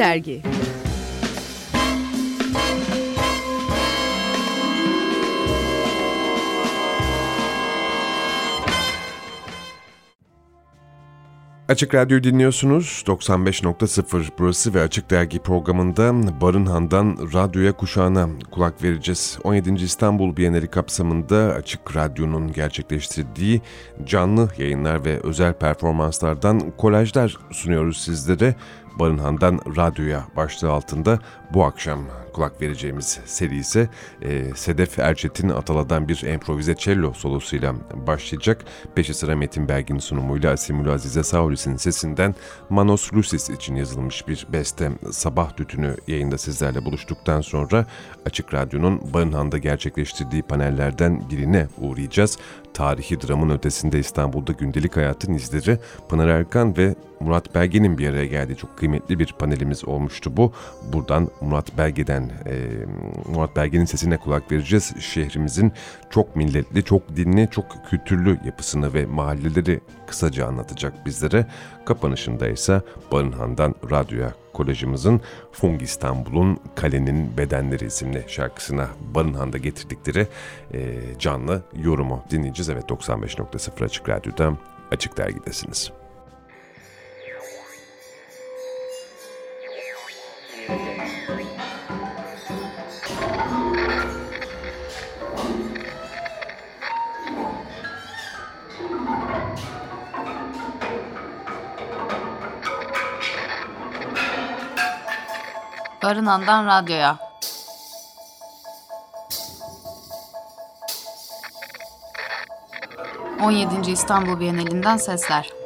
Dergi Açık Radyo dinliyorsunuz. 95.0 burası ve Açık Dergi programında Barınhan'dan radyoya kuşağına kulak vereceğiz. 17. İstanbul Bienali kapsamında Açık Radyo'nun gerçekleştirdiği canlı yayınlar ve özel performanslardan kolajlar sunuyoruz sizlere. Barınhan'dan radyoya başlığı altında bu akşam kulak vereceğimiz seri ise e, Sedef Erçetin Atala'dan bir improvize cello solosuyla başlayacak. Peşi sıra Metin Belgin sunumuyla Asimül Azize Saulis'in sesinden Manos Lucis için yazılmış bir beste Sabah Tütünü yayında sizlerle buluştuktan sonra Açık Radyo'nun Barınhan'da gerçekleştirdiği panellerden birine uğrayacağız. Tarihi dramın ötesinde İstanbul'da gündelik hayatın izleri Pınar Erkan ve Murat Belge'nin bir araya geldiği çok kıymetli bir panelimiz olmuştu bu. Buradan Murat Belge'den, e, Murat Belge'nin sesine kulak vereceğiz. Şehrimizin çok milletli, çok dinli, çok kültürlü yapısını ve mahalleleri kısaca anlatacak bizlere. Kapanışında ise Barınhan'dan radyoya Kolejimizin Fung İstanbul'un Kalenin Bedenleri isimli şarkısına Barınhan'da getirdikleri e, canlı yorumu dinleyeceğiz. Evet 95.0 Açık Radyo'da Açık Dergi'desiniz. Barınan'dan radyoya. On yedinci İstanbul Bienalinden sesler.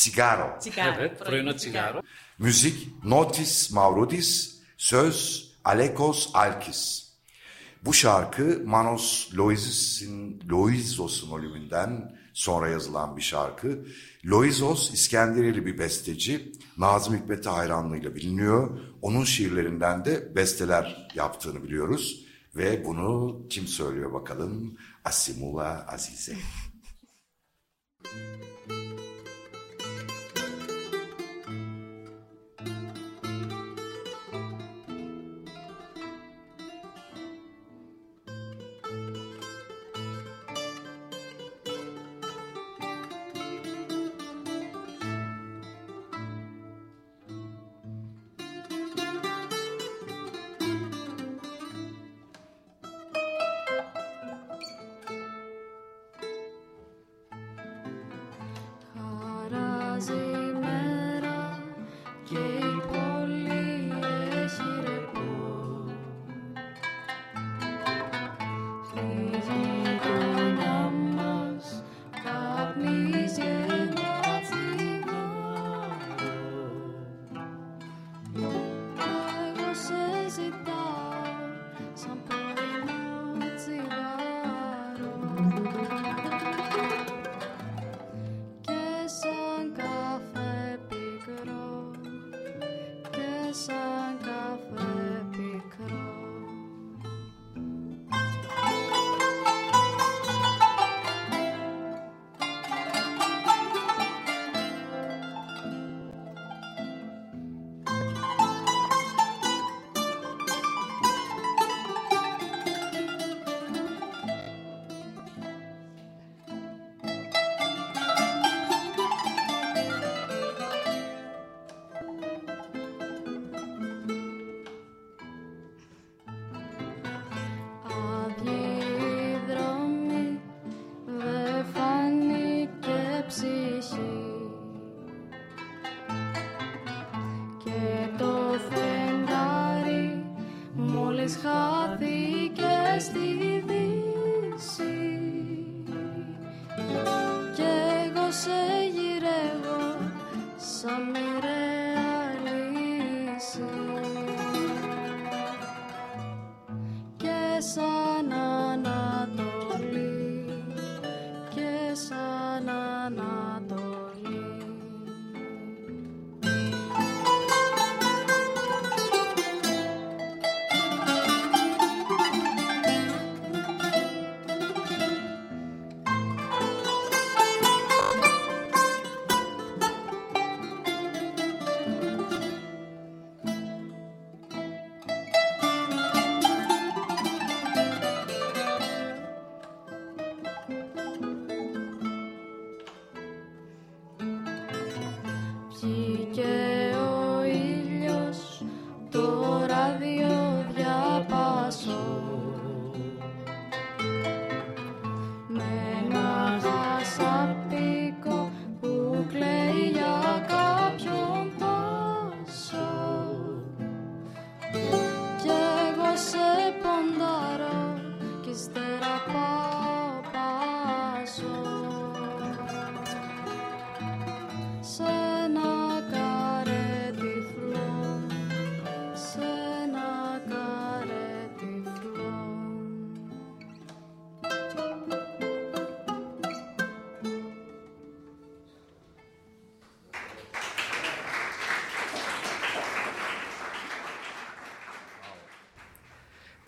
Sigaro. Sigaro. Evet, Proino Sigaro. Müzik Notis Mavrudis, söz Alekos Alkis. Bu şarkı Manos Loizis'in Loizos'un ölümünden sonra yazılan bir şarkı. Loizos İskenderili bir besteci. Nazım Hikmet'e hayranlığıyla biliniyor. Onun şiirlerinden de besteler yaptığını biliyoruz. Ve bunu kim söylüyor bakalım? Asimula Azize. Thank you.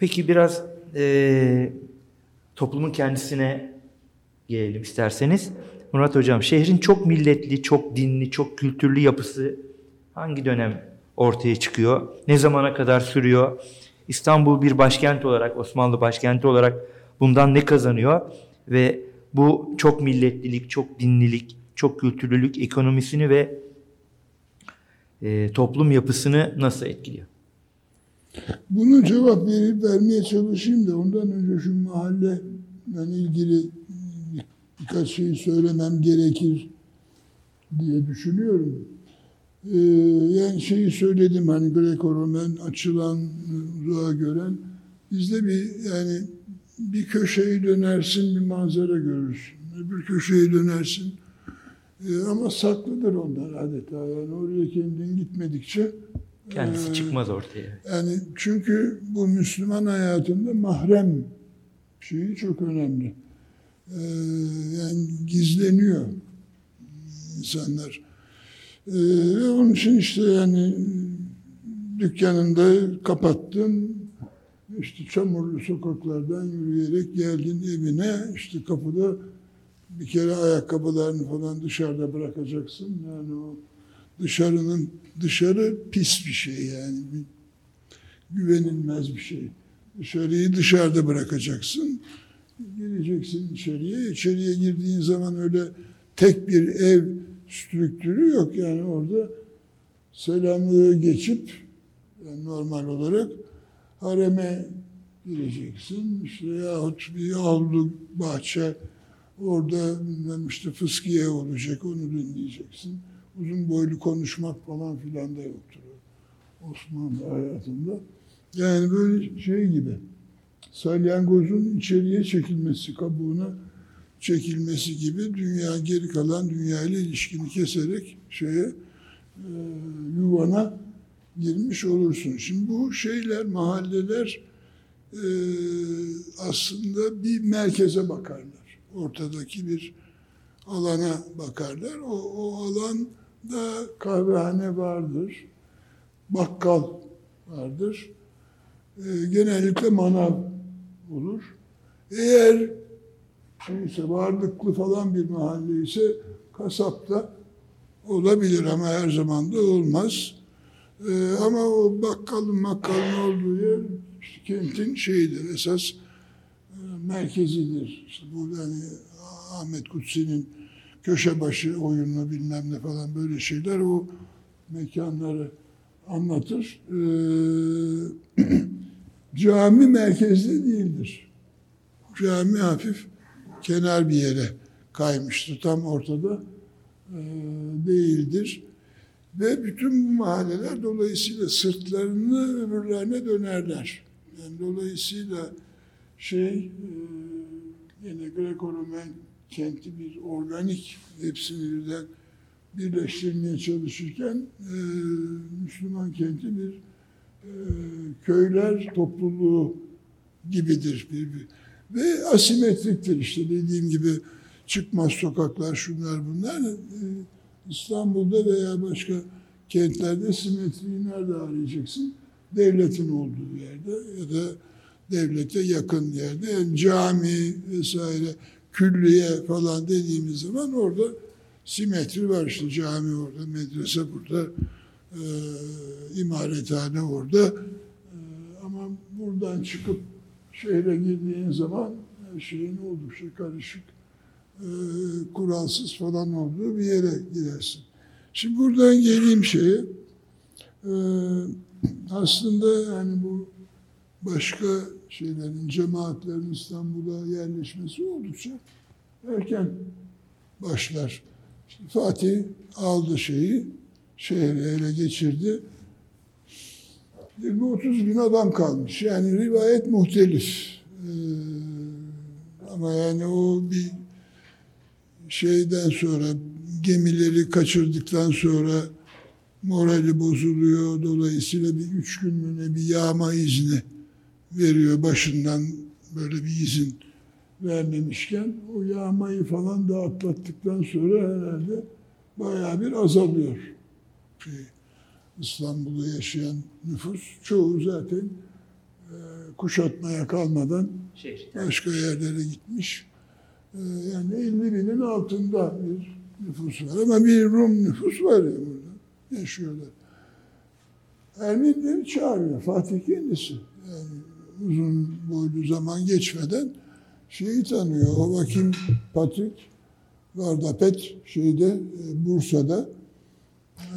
Peki biraz e, toplumun kendisine gelelim isterseniz. Murat Hocam, şehrin çok milletli, çok dinli, çok kültürlü yapısı hangi dönem ortaya çıkıyor? Ne zamana kadar sürüyor? İstanbul bir başkent olarak, Osmanlı başkenti olarak bundan ne kazanıyor? Ve bu çok milletlilik, çok dinlilik, çok kültürlülük ekonomisini ve e, toplum yapısını nasıl etkiliyor? Bunu cevap verip vermeye çalışayım da ondan önce şu mahalle ilgili birkaç şey söylemem gerekir diye düşünüyorum. Ee, yani şeyi söyledim hani Greco-Romen açılan, uzağa gören. Bizde bir yani bir köşeyi dönersin bir manzara görürsün. Öbür köşeyi dönersin. Ee, ama saklıdır onlar adeta. Yani oraya kendin gitmedikçe Kendisi e, çıkmaz ortaya. yani çünkü bu Müslüman hayatında mahrem şeyi çok önemli. Ee, yani gizleniyor insanlar. Ee, ve onun için işte yani dükkanında kapattın, işte çamurlu sokaklardan yürüyerek geldin evine, işte kapıda bir kere ayakkabılarını falan dışarıda bırakacaksın. Yani o dışarının dışarı pis bir şey yani bir güvenilmez bir şey. Dışarıyı dışarıda bırakacaksın. Gireceksin içeriye. İçeriye girdiğin zaman öyle tek bir ev strüktürü yok. Yani orada selamlığı geçip yani normal olarak hareme gireceksin. İşte yahut bir avlu bahçe orada işte fıskiye olacak onu dinleyeceksin. Uzun boylu konuşmak falan filan da yoktur Osmanlı hayatında. Yani böyle şey gibi salyangozun içeriye çekilmesi, kabuğuna çekilmesi gibi dünya geri kalan dünya ile ilişkini keserek şeye e, yuvana girmiş olursun. Şimdi bu şeyler, mahalleler e, aslında bir merkeze bakarlar. Ortadaki bir alana bakarlar. O, o alanda kahvehane vardır, bakkal vardır. E, genellikle manav olur. Eğer şeyse varlıklı falan bir mahalle ise kasapta olabilir ama her zaman da olmaz. Ee, ama o bakkalın makkalın olduğu yer kentin şeyidir, esas e, merkezidir. İşte bu yani Ahmet Kutsi'nin köşe başı oyunu bilmem ne falan böyle şeyler o mekanları anlatır. Ee, cami merkezde değildir. Cami hafif kenar bir yere kaymıştır. Tam ortada e, değildir. Ve bütün bu mahalleler dolayısıyla sırtlarını öbürlerine dönerler. Yani dolayısıyla şey e, yine Greco-Romen kenti bir organik hepsini birden birleştirmeye çalışırken e, Müslüman kenti bir e, köyler topluluğu gibidir. Bir, bir. Ve asimetriktir işte dediğim gibi çıkmaz sokaklar şunlar bunlar. E, İstanbul'da veya başka kentlerde simetriyi nerede arayacaksın? Devletin olduğu yerde ya da devlete yakın yerde. Yani cami vesaire, külliye falan dediğimiz zaman orada simetri var işte cami orada, medrese burada, e, imarethane orada. E, ama buradan çıkıp şehre girdiğin zaman şeyin oldukça karışık, e, kuralsız falan olduğu bir yere girersin. Şimdi buradan geleyim şeye. E, aslında yani bu başka şeylerin, cemaatlerin İstanbul'a yerleşmesi oldukça erken başlar. İşte Fatih aldı şeyi, şehri ele geçirdi. 20-30 bin adam kalmış. Yani rivayet muhtelif. Ee, ama yani o bir şeyden sonra gemileri kaçırdıktan sonra morali bozuluyor. Dolayısıyla bir üç gün bir yağma izni veriyor başından böyle bir izin vermemişken o yağmayı falan da atlattıktan sonra herhalde bayağı bir azalıyor. Şey, İstanbul'da yaşayan nüfus çoğu zaten e, kuşatmaya kalmadan başka yerlere gitmiş. Ee, yani 50 binin altında bir nüfus var ama bir Rum nüfus var ya burada. Yaşıyorlar. Ermenileri çağırıyor Fatih kendisi. Yani uzun boylu zaman geçmeden şeyi tanıyor. O vakim Patrik Vardapet şeyde e, Bursa'da e,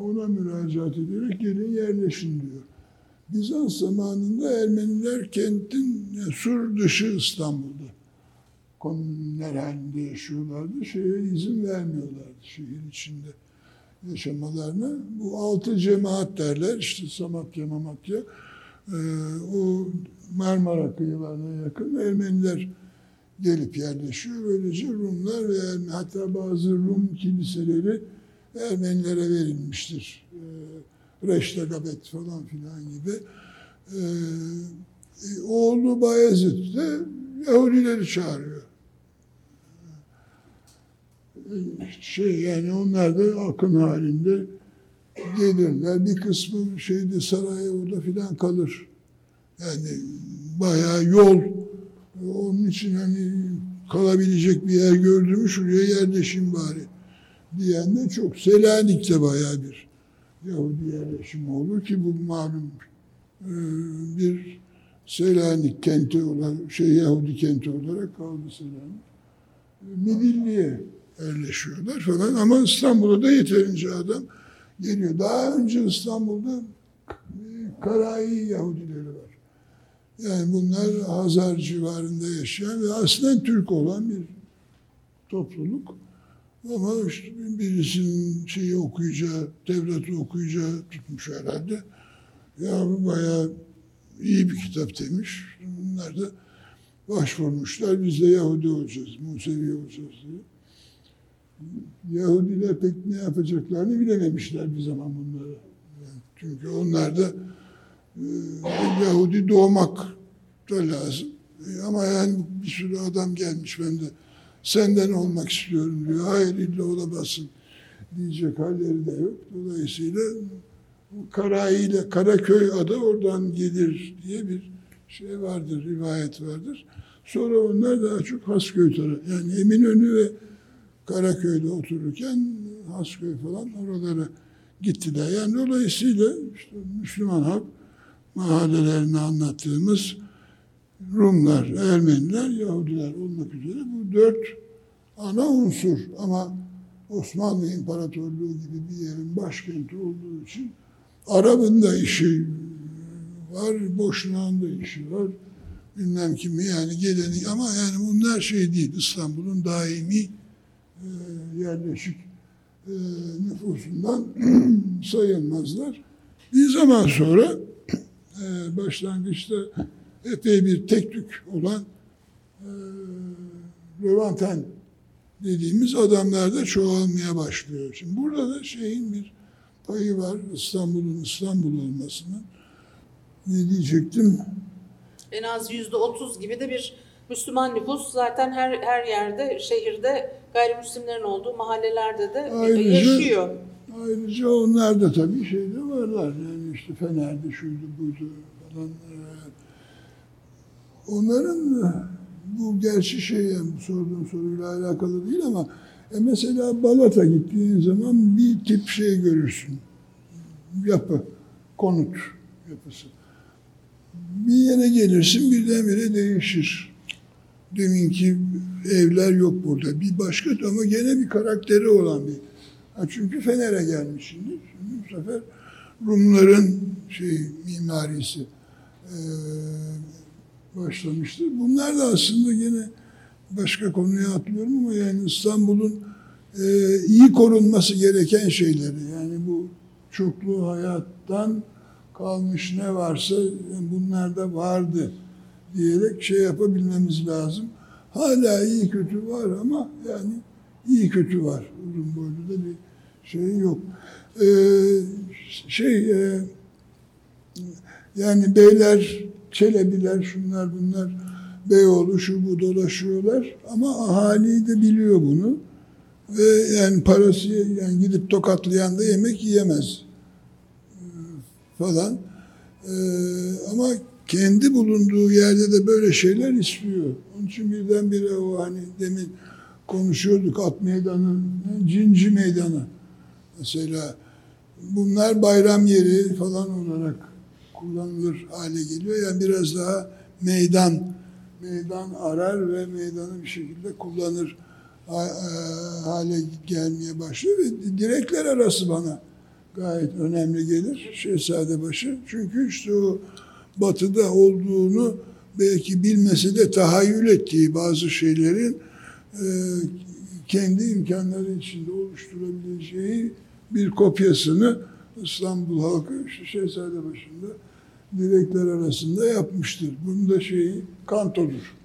ona müracaat ederek gelin yerleşin diyor. Bizans zamanında Ermeniler kentin e, sur dışı İstanbul'da komünler halinde yaşıyorlardı. Şeye izin vermiyorlardı şehir içinde yaşamalarına. Bu altı cemaat derler. işte Samatya, Mamatya. Ee, o Marmara kıyılarına yakın Ermeniler gelip yerleşiyor. Böylece Rumlar ve hatta bazı Rum kiliseleri Ermenilere verilmiştir. Ee, Reştegabet falan filan gibi. Ee, oğlu Bayezid de Yahudileri çağırıyor. Şey yani onlar da akın halinde gelirler. Bir kısmı şeyde Sarajevo'da filan kalır. Yani bayağı yol. Onun için hani kalabilecek bir yer gördüm şuraya yerleşim bari diyen de çok. Selanik'te bayağı bir Yahudi yerleşimi olur ki bu malum e, bir Selanik kenti olarak, şey Yahudi kenti olarak kaldı Selanik. Midilli'ye yerleşiyorlar falan ama İstanbul'da da yeterince adam geliyor. Daha önce İstanbul'da Karayi Yahudileri var. Yani bunlar Hazar civarında yaşayan ve aslen Türk olan bir topluluk. Ama işte birisinin şeyi okuyacağı, Tevrat'ı okuyacağı tutmuş herhalde. Ya bu bayağı iyi bir kitap demiş. Bunlar da başvurmuşlar. Biz de Yahudi olacağız, Musevi olacağız diye. Yahudiler pek ne yapacaklarını bilememişler bir zaman bunları. Yani çünkü onlar da e, Yahudi doğmak da lazım. E, ama yani bir sürü adam gelmiş ben de senden olmak istiyorum diyor. Hayır illa olamazsın diyecek halleri de yok. Dolayısıyla Karayi ile Karaköy adı oradan gelir diye bir şey vardır, rivayet vardır. Sonra onlar daha çok Hasköy tarafı. Yani Eminönü ve Karaköy'de otururken Hasköy falan oralara gittiler. Yani dolayısıyla işte Müslüman halk mahallelerini anlattığımız Rumlar, Ermeniler, Yahudiler olmak üzere bu dört ana unsur. Ama Osmanlı İmparatorluğu gibi bir yerin başkenti olduğu için Arap'ın da işi var, Boşnak'ın da işi var. Bilmem kimi yani geleni ama yani bunlar şey değil İstanbul'un daimi yerleşik e, nüfusundan sayılmazlar. Bir zaman sonra e, başlangıçta epey bir tek tük olan e, Levanten dediğimiz adamlar da çoğalmaya başlıyor. Şimdi burada da şeyin bir payı var İstanbul'un İstanbul olmasının. Ne diyecektim? En az yüzde otuz gibi de bir Müslüman nüfus zaten her her yerde şehirde gayrimüslimlerin olduğu mahallelerde de Ayrıca- yaşıyor. Ayrıca onlar da tabii şeyde varlar. Yani işte Fener'de şuydu buydu falan. Ee, Onların bu gerçi şey yani bu sorduğum soruyla alakalı değil ama e mesela Balat'a gittiğin zaman bir tip şey görürsün. Yapı, konut yapısı. Bir yere gelirsin birdenbire değişir. Deminki evler yok burada. Bir başka ama gene bir karakteri olan bir. Ha çünkü Fener'e gelmişsindir. Şimdi bu sefer Rumların şey mimarisi eee başlamıştır. Bunlar da aslında gene başka konuya atlıyorum ama yani İstanbul'un e, iyi korunması gereken şeyleri yani bu çoklu hayattan kalmış ne varsa yani bunlar da vardı diyerek şey yapabilmemiz lazım. Hala iyi kötü var ama yani iyi kötü var. Uzun boylu da bir şey yok. Ee, şey e, yani beyler, çelebiler, şunlar bunlar Beyoğlu şu bu dolaşıyorlar ama ahali de biliyor bunu. Ve yani parası yani gidip tokatlayan da yemek yiyemez Ee, falan. Ee, ama kendi bulunduğu yerde de böyle şeyler istiyor. Onun için birdenbire o hani demin konuşuyorduk at meydanı, cinci meydanı. Mesela bunlar bayram yeri falan olarak kullanılır hale geliyor. Yani biraz daha meydan, meydan arar ve meydanı bir şekilde kullanır e, hale gelmeye başlıyor. Ve direkler arası bana gayet önemli gelir Şehzadebaşı. Çünkü işte o batıda olduğunu belki bilmese de tahayyül ettiği bazı şeylerin e, kendi imkanları içinde oluşturabileceği bir kopyasını İstanbul halkı işte Şehzadebaşı'nda direkler arasında yapmıştır. Bunun da şeyi kantodur.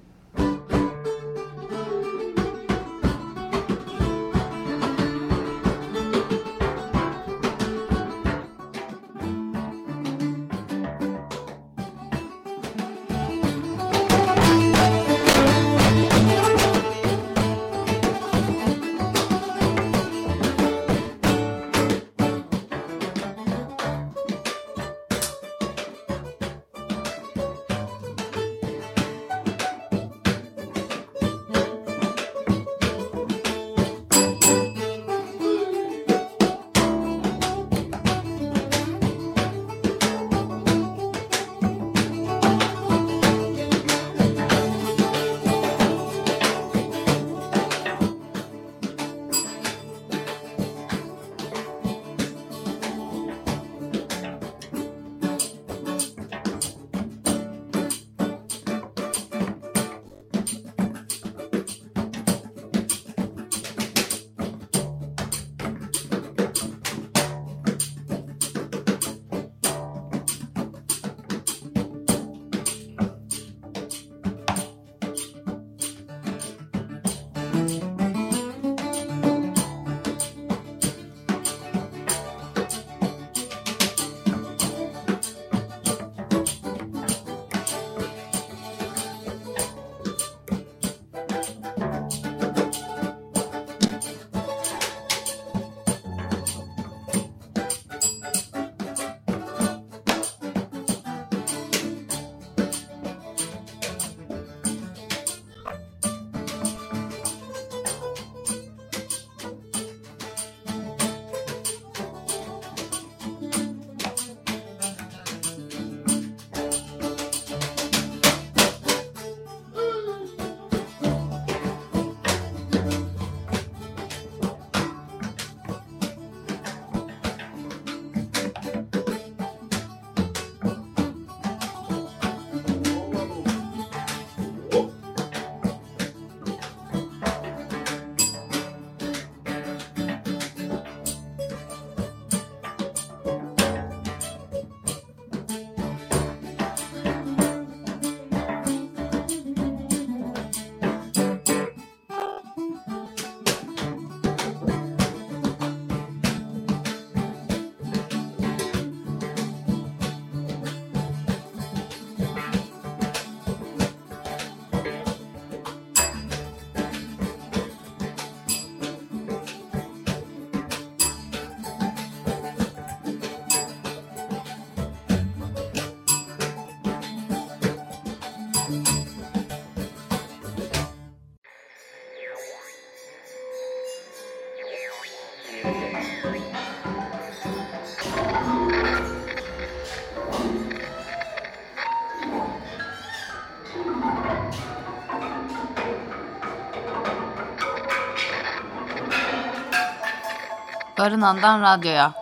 Barınan'dan radyoya.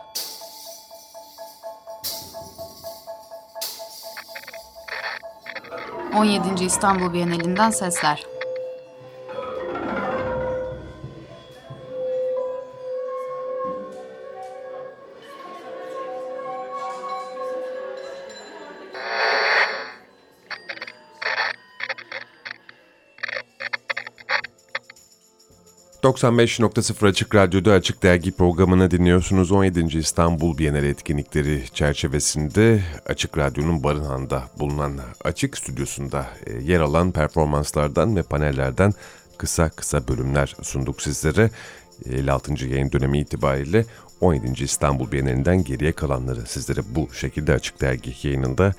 ...17. İstanbul Bienalinden sesler. ...95.0 Açık Radyo'da Açık Dergi programını dinliyorsunuz. 17. İstanbul Bienali etkinlikleri çerçevesinde Açık Radyo'nun Barınhan'da bulunan Açık Stüdyosu'nda e, yer alan performanslardan ve panellerden kısa kısa bölümler sunduk sizlere. 56. yayın dönemi itibariyle 17. İstanbul Bienalinden geriye kalanları sizlere bu şekilde Açık Dergi yayınında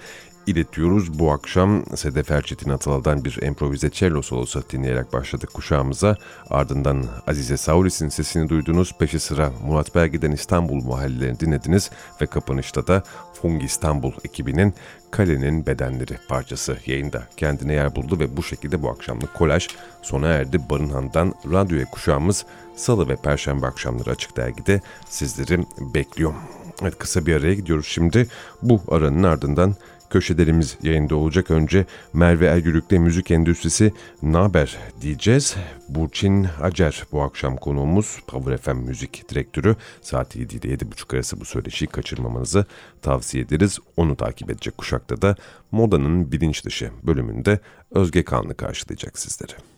iletiyoruz. Bu akşam Sedef Erçetin Atalal'dan bir improvize cello solosu dinleyerek başladık kuşağımıza. Ardından Azize Sauris'in sesini duydunuz. Peşi sıra Murat Belge'den İstanbul mahallelerini dinlediniz ve kapanışta da Fung İstanbul ekibinin Kalenin Bedenleri parçası yayında kendine yer buldu ve bu şekilde bu akşamlık kolaj sona erdi. Barınhan'dan radyoya kuşağımız salı ve perşembe akşamları açık dergide sizleri bekliyor. Evet kısa bir araya gidiyoruz şimdi. Bu aranın ardından köşelerimiz yayında olacak. Önce Merve Ergürük'le müzik endüstrisi Naber diyeceğiz. Burçin Acer bu akşam konuğumuz Power FM müzik direktörü. Saat 7 ile 7.30 arası bu söyleşiyi kaçırmamanızı tavsiye ederiz. Onu takip edecek kuşakta da Moda'nın bilinç dışı bölümünde Özge Kanlı karşılayacak sizleri.